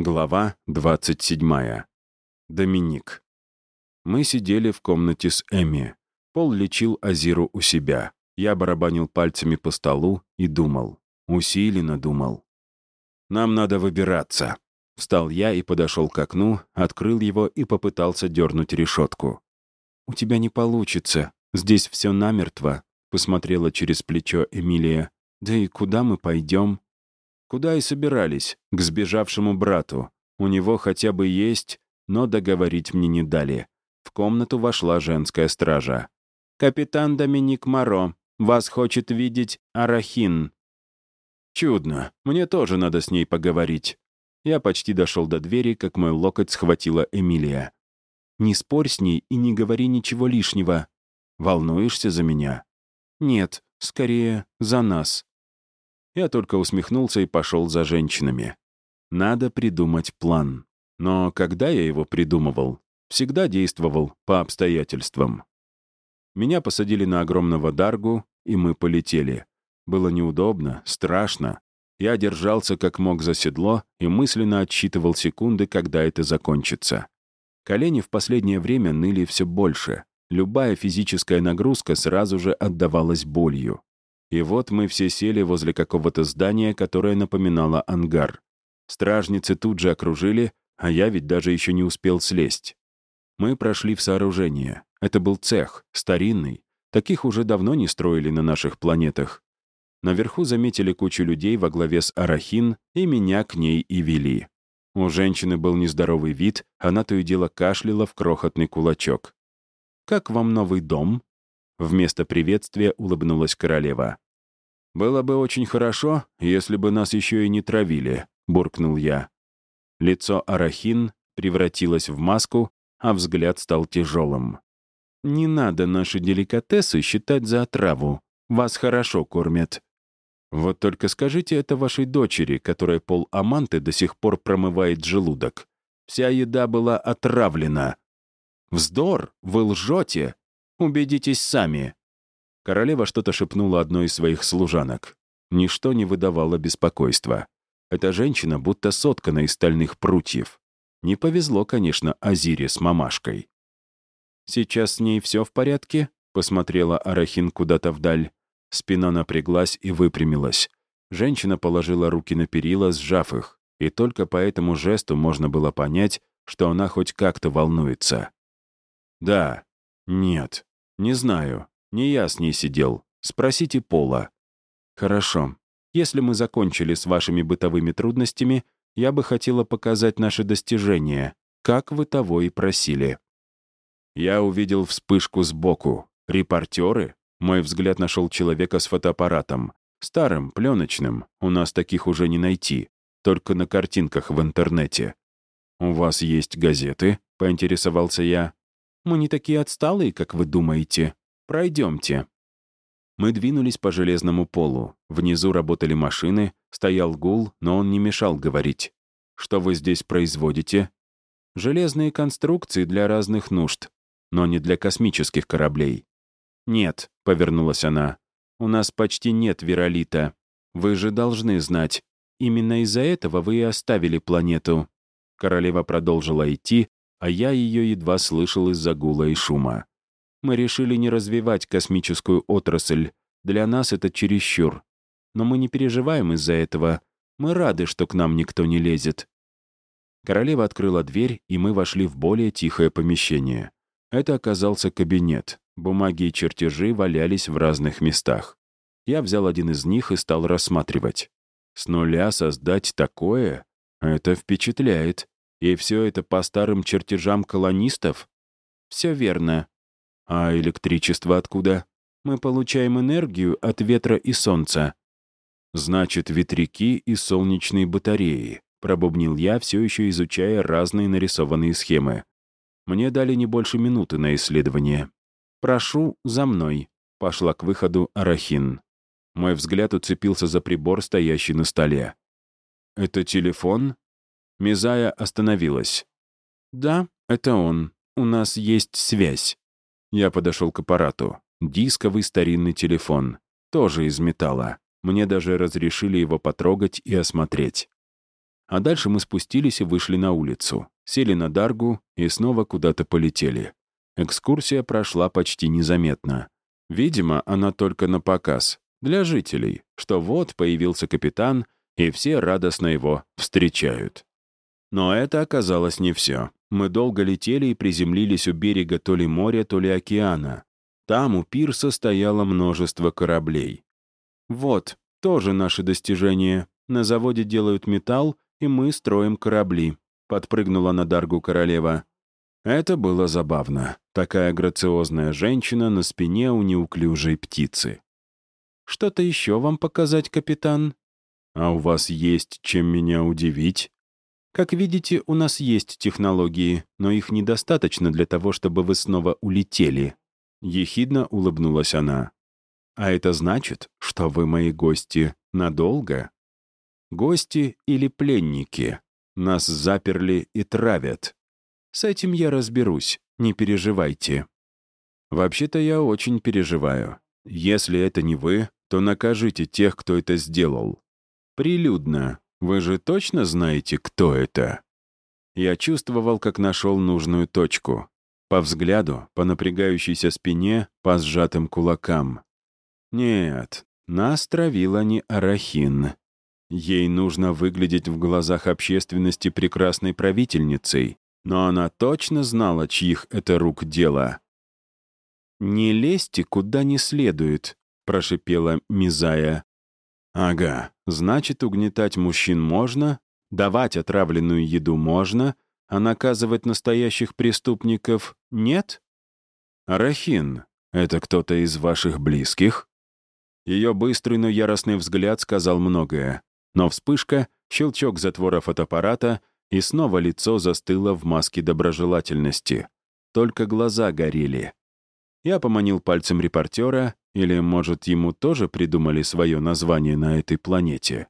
Глава 27. Доминик. Мы сидели в комнате с Эми. Пол лечил Азиру у себя. Я барабанил пальцами по столу и думал. Усиленно думал. «Нам надо выбираться». Встал я и подошел к окну, открыл его и попытался дернуть решетку. «У тебя не получится. Здесь все намертво», — посмотрела через плечо Эмилия. «Да и куда мы пойдем?» Куда и собирались, к сбежавшему брату. У него хотя бы есть, но договорить мне не дали. В комнату вошла женская стража. «Капитан Доминик Моро, вас хочет видеть Арахин». «Чудно. Мне тоже надо с ней поговорить». Я почти дошел до двери, как мой локоть схватила Эмилия. «Не спорь с ней и не говори ничего лишнего. Волнуешься за меня?» «Нет, скорее, за нас», я только усмехнулся и пошел за женщинами. Надо придумать план. Но когда я его придумывал? Всегда действовал по обстоятельствам. Меня посадили на огромного даргу, и мы полетели. Было неудобно, страшно. Я держался как мог за седло и мысленно отсчитывал секунды, когда это закончится. Колени в последнее время ныли все больше. Любая физическая нагрузка сразу же отдавалась болью. И вот мы все сели возле какого-то здания, которое напоминало ангар. Стражницы тут же окружили, а я ведь даже еще не успел слезть. Мы прошли в сооружение. Это был цех, старинный. Таких уже давно не строили на наших планетах. Наверху заметили кучу людей во главе с Арахин, и меня к ней и вели. У женщины был нездоровый вид, она то и дело кашляла в крохотный кулачок. «Как вам новый дом?» Вместо приветствия улыбнулась королева. «Было бы очень хорошо, если бы нас еще и не травили», — буркнул я. Лицо Арахин превратилось в маску, а взгляд стал тяжелым. «Не надо наши деликатесы считать за отраву. Вас хорошо кормят». «Вот только скажите это вашей дочери, которая пол Аманты до сих пор промывает желудок. Вся еда была отравлена». «Вздор! Вы лжете! Убедитесь сами». Королева что-то шепнула одной из своих служанок. Ничто не выдавало беспокойства. Эта женщина будто соткана из стальных прутьев. Не повезло, конечно, Азире с мамашкой. «Сейчас с ней все в порядке?» — посмотрела Арахин куда-то вдаль. Спина напряглась и выпрямилась. Женщина положила руки на перила, сжав их, и только по этому жесту можно было понять, что она хоть как-то волнуется. «Да, нет, «Не знаю. Не я с ней сидел. Спросите Пола». «Хорошо. Если мы закончили с вашими бытовыми трудностями, я бы хотела показать наши достижения, как вы того и просили». Я увидел вспышку сбоку. Репортеры? Мой взгляд нашел человека с фотоаппаратом. Старым, пленочным. У нас таких уже не найти. Только на картинках в интернете. «У вас есть газеты?» — поинтересовался я. Мы не такие отсталые, как вы думаете. Пройдемте». Мы двинулись по железному полу. Внизу работали машины, стоял гул, но он не мешал говорить. «Что вы здесь производите?» «Железные конструкции для разных нужд, но не для космических кораблей». «Нет», — повернулась она, — «у нас почти нет виролита. Вы же должны знать. Именно из-за этого вы и оставили планету». Королева продолжила идти, а я ее едва слышал из-за гула и шума. Мы решили не развивать космическую отрасль. Для нас это чересчур. Но мы не переживаем из-за этого. Мы рады, что к нам никто не лезет. Королева открыла дверь, и мы вошли в более тихое помещение. Это оказался кабинет. Бумаги и чертежи валялись в разных местах. Я взял один из них и стал рассматривать. С нуля создать такое — это впечатляет. И все это по старым чертежам колонистов? Все верно. А электричество откуда? Мы получаем энергию от ветра и солнца. Значит, ветряки и солнечные батареи, пробубнил я, все еще изучая разные нарисованные схемы. Мне дали не больше минуты на исследование. «Прошу, за мной», — пошла к выходу Арахин. Мой взгляд уцепился за прибор, стоящий на столе. «Это телефон?» Мизая остановилась. «Да, это он. У нас есть связь». Я подошел к аппарату. Дисковый старинный телефон. Тоже из металла. Мне даже разрешили его потрогать и осмотреть. А дальше мы спустились и вышли на улицу, сели на Даргу и снова куда-то полетели. Экскурсия прошла почти незаметно. Видимо, она только на показ, для жителей, что вот появился капитан, и все радостно его встречают. Но это оказалось не все. Мы долго летели и приземлились у берега то ли моря, то ли океана. Там у пирса стояло множество кораблей. Вот, тоже наши достижения. На заводе делают металл, и мы строим корабли. Подпрыгнула на Даргу королева. Это было забавно. Такая грациозная женщина на спине у неуклюжей птицы. «Что-то еще вам показать, капитан?» «А у вас есть чем меня удивить?» «Как видите, у нас есть технологии, но их недостаточно для того, чтобы вы снова улетели». Ехидно улыбнулась она. «А это значит, что вы мои гости надолго?» «Гости или пленники? Нас заперли и травят. С этим я разберусь, не переживайте». «Вообще-то я очень переживаю. Если это не вы, то накажите тех, кто это сделал. Прилюдно. Вы же точно знаете, кто это?» Я чувствовал, как нашел нужную точку. По взгляду, по напрягающейся спине, по сжатым кулакам. Нет, нас травила не Арахин. Ей нужно выглядеть в глазах общественности прекрасной правительницей, но она точно знала, чьих это рук дело. «Не лезьте куда не следует», — прошипела Мизая. «Ага, значит, угнетать мужчин можно, давать отравленную еду можно, а наказывать настоящих преступников нет? Арахин, это кто-то из ваших близких? Ее быстрый, но яростный взгляд сказал многое. Но вспышка, щелчок затвора фотоаппарата, и снова лицо застыло в маске доброжелательности. Только глаза горели. Я поманил пальцем репортера, или, может, ему тоже придумали свое название на этой планете.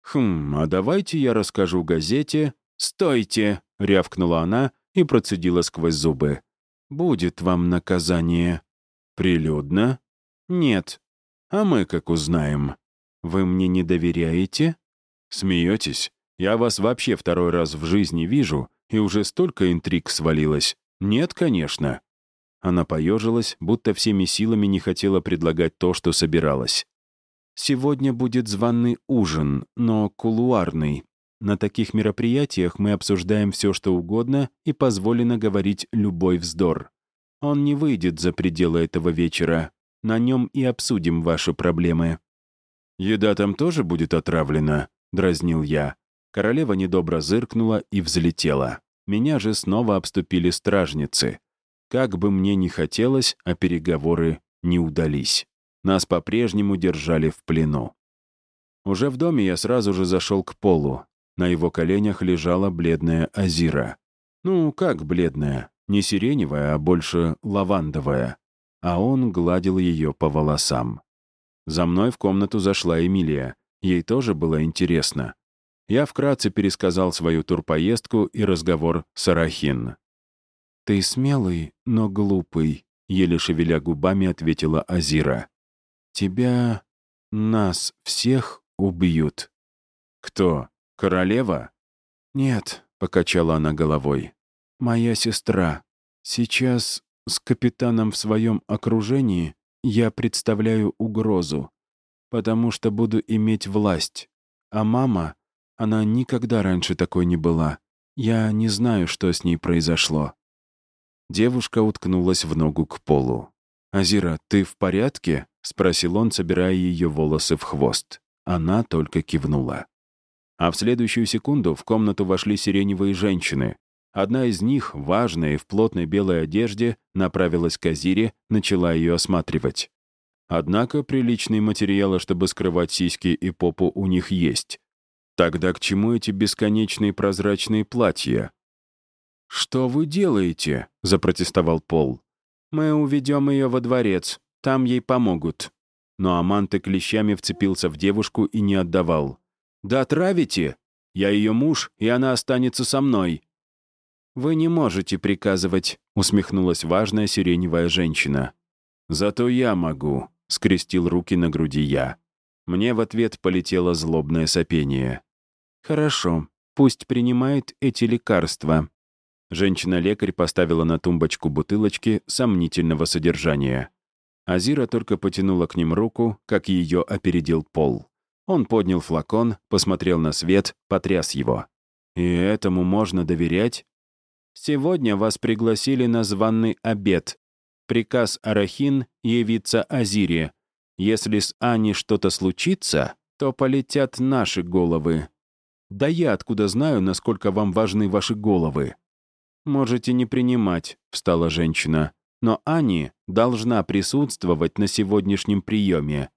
«Хм, а давайте я расскажу газете...» «Стойте!» — рявкнула она и процедила сквозь зубы. «Будет вам наказание». «Прилюдно?» «Нет. А мы как узнаем? Вы мне не доверяете?» «Смеетесь? Я вас вообще второй раз в жизни вижу, и уже столько интриг свалилось. Нет, конечно». Она поежилась, будто всеми силами не хотела предлагать то, что собиралась. «Сегодня будет званый ужин, но кулуарный, на таких мероприятиях мы обсуждаем все, что угодно, и позволено говорить любой вздор. Он не выйдет за пределы этого вечера. На нем и обсудим ваши проблемы». «Еда там тоже будет отравлена?» — дразнил я. Королева недобро зыркнула и взлетела. Меня же снова обступили стражницы. Как бы мне ни хотелось, а переговоры не удались. Нас по-прежнему держали в плену. Уже в доме я сразу же зашел к полу. На его коленях лежала бледная Азира. Ну, как бледная? Не сиреневая, а больше лавандовая. А он гладил ее по волосам. За мной в комнату зашла Эмилия. Ей тоже было интересно. Я вкратце пересказал свою турпоездку и разговор с Арахин. «Ты смелый, но глупый», — еле шевеля губами ответила Азира. «Тебя, нас всех убьют». «Кто?» «Королева?» «Нет», — покачала она головой. «Моя сестра. Сейчас с капитаном в своем окружении я представляю угрозу, потому что буду иметь власть. А мама, она никогда раньше такой не была. Я не знаю, что с ней произошло». Девушка уткнулась в ногу к полу. «Азира, ты в порядке?» — спросил он, собирая ее волосы в хвост. Она только кивнула. А в следующую секунду в комнату вошли сиреневые женщины. Одна из них, важная и в плотной белой одежде, направилась к Азире, начала ее осматривать. Однако приличные материалы, чтобы скрывать сиськи и попу, у них есть. Тогда к чему эти бесконечные прозрачные платья? «Что вы делаете?» — запротестовал Пол. «Мы уведем ее во дворец. Там ей помогут». Но Аманте клещами вцепился в девушку и не отдавал. «Да отравите! Я ее муж, и она останется со мной!» «Вы не можете приказывать», — усмехнулась важная сиреневая женщина. «Зато я могу», — скрестил руки на груди я. Мне в ответ полетело злобное сопение. Хорошо, пусть принимает эти лекарства». Женщина-лекарь поставила на тумбочку бутылочки сомнительного содержания. Азира только потянула к ним руку, как ее опередил Пол. Он поднял флакон, посмотрел на свет, потряс его. «И этому можно доверять?» «Сегодня вас пригласили на званный обед. Приказ Арахин явиться Азире. Если с Ани что-то случится, то полетят наши головы. Да я откуда знаю, насколько вам важны ваши головы?» «Можете не принимать», — встала женщина. «Но Ани должна присутствовать на сегодняшнем приеме».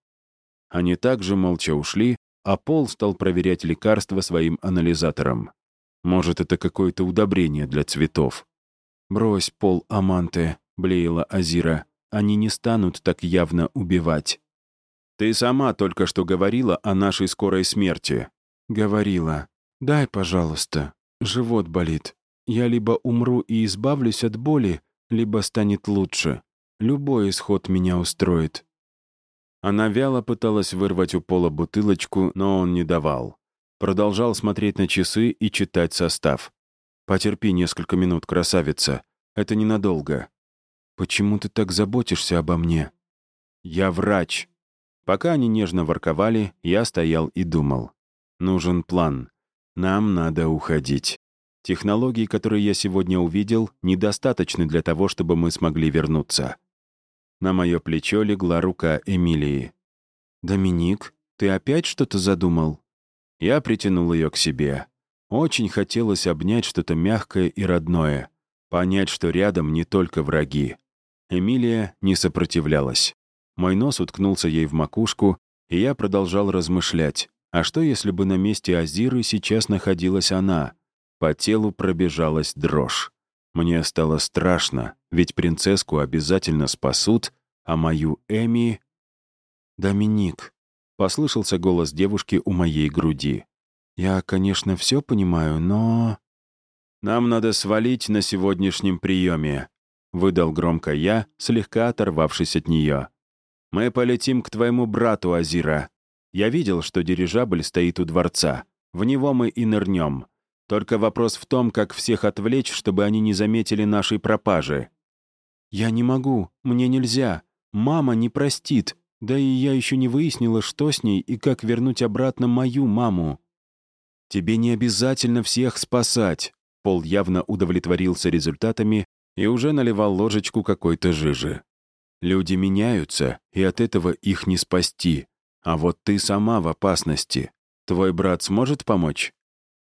Они также молча ушли, а Пол стал проверять лекарства своим анализатором. Может, это какое-то удобрение для цветов. «Брось, Пол Аманте», — блеяла Азира. «Они не станут так явно убивать». «Ты сама только что говорила о нашей скорой смерти». «Говорила. Дай, пожалуйста. Живот болит. Я либо умру и избавлюсь от боли, либо станет лучше. Любой исход меня устроит». Она вяло пыталась вырвать у Пола бутылочку, но он не давал. Продолжал смотреть на часы и читать состав. «Потерпи несколько минут, красавица. Это ненадолго. Почему ты так заботишься обо мне?» «Я врач». Пока они нежно ворковали, я стоял и думал. Нужен план. Нам надо уходить. Технологии, которые я сегодня увидел, недостаточны для того, чтобы мы смогли вернуться. На мое плечо легла рука Эмилии. «Доминик, ты опять что-то задумал?» Я притянул ее к себе. Очень хотелось обнять что-то мягкое и родное, понять, что рядом не только враги. Эмилия не сопротивлялась. Мой нос уткнулся ей в макушку, и я продолжал размышлять. А что, если бы на месте Азиры сейчас находилась она? По телу пробежалась дрожь. Мне стало страшно, ведь принцесску обязательно спасут, а мою Эми... «Доминик», — послышался голос девушки у моей груди. «Я, конечно, все понимаю, но...» «Нам надо свалить на сегодняшнем приеме», — выдал громко я, слегка оторвавшись от нее. «Мы полетим к твоему брату, Азира. Я видел, что дирижабль стоит у дворца. В него мы и нырнем. Только вопрос в том, как всех отвлечь, чтобы они не заметили нашей пропажи». «Я не могу, мне нельзя. Мама не простит. Да и я еще не выяснила, что с ней и как вернуть обратно мою маму». «Тебе не обязательно всех спасать». Пол явно удовлетворился результатами и уже наливал ложечку какой-то жижи. «Люди меняются, и от этого их не спасти. А вот ты сама в опасности. Твой брат сможет помочь?»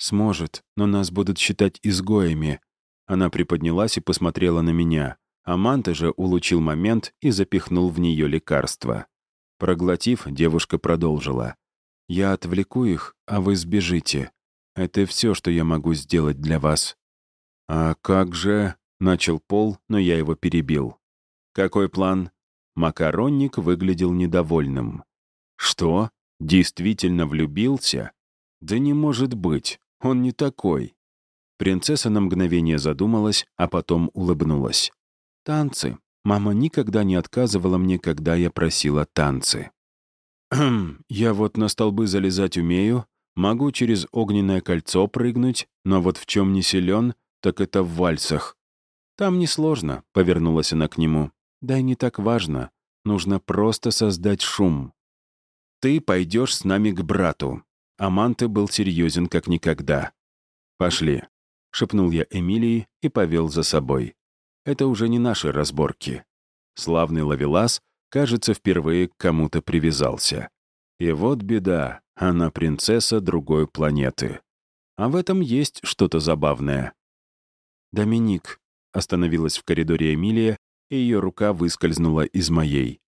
«Сможет, но нас будут считать изгоями». Она приподнялась и посмотрела на меня. Аманта же улучил момент и запихнул в нее лекарство. Проглотив, девушка продолжила. «Я отвлеку их, а вы сбежите. Это все, что я могу сделать для вас». «А как же...» — начал Пол, но я его перебил. «Какой план?» Макаронник выглядел недовольным. «Что? Действительно влюбился? Да не может быть. Он не такой». Принцесса на мгновение задумалась, а потом улыбнулась. «Танцы. Мама никогда не отказывала мне, когда я просила танцы». «Я вот на столбы залезать умею, могу через огненное кольцо прыгнуть, но вот в чем не силен, так это в вальсах». «Там несложно», — повернулась она к нему. «Да и не так важно. Нужно просто создать шум». «Ты пойдешь с нами к брату. Аманте был серьезен как никогда. «Пошли», — шепнул я Эмилии и повел за собой. «Это уже не наши разборки». Славный ловелас, кажется, впервые к кому-то привязался. И вот беда, она принцесса другой планеты. А в этом есть что-то забавное. «Доминик», — остановилась в коридоре Эмилия, и ее рука выскользнула из моей.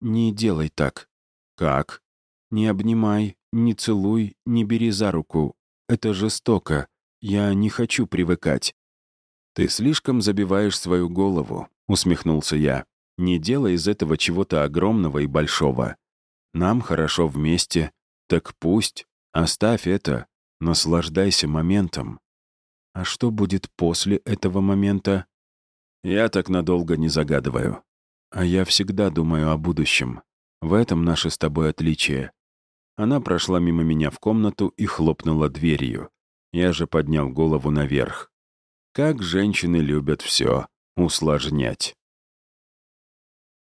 «Не делай так». «Как?» «Не обнимай, не целуй, не бери за руку. Это жестоко. Я не хочу привыкать». «Ты слишком забиваешь свою голову», — усмехнулся я. «Не делай из этого чего-то огромного и большого. Нам хорошо вместе. Так пусть. Оставь это. Наслаждайся моментом». «А что будет после этого момента?» «Я так надолго не загадываю. А я всегда думаю о будущем. В этом наше с тобой отличие. Она прошла мимо меня в комнату и хлопнула дверью. Я же поднял голову наверх. Как женщины любят все усложнять.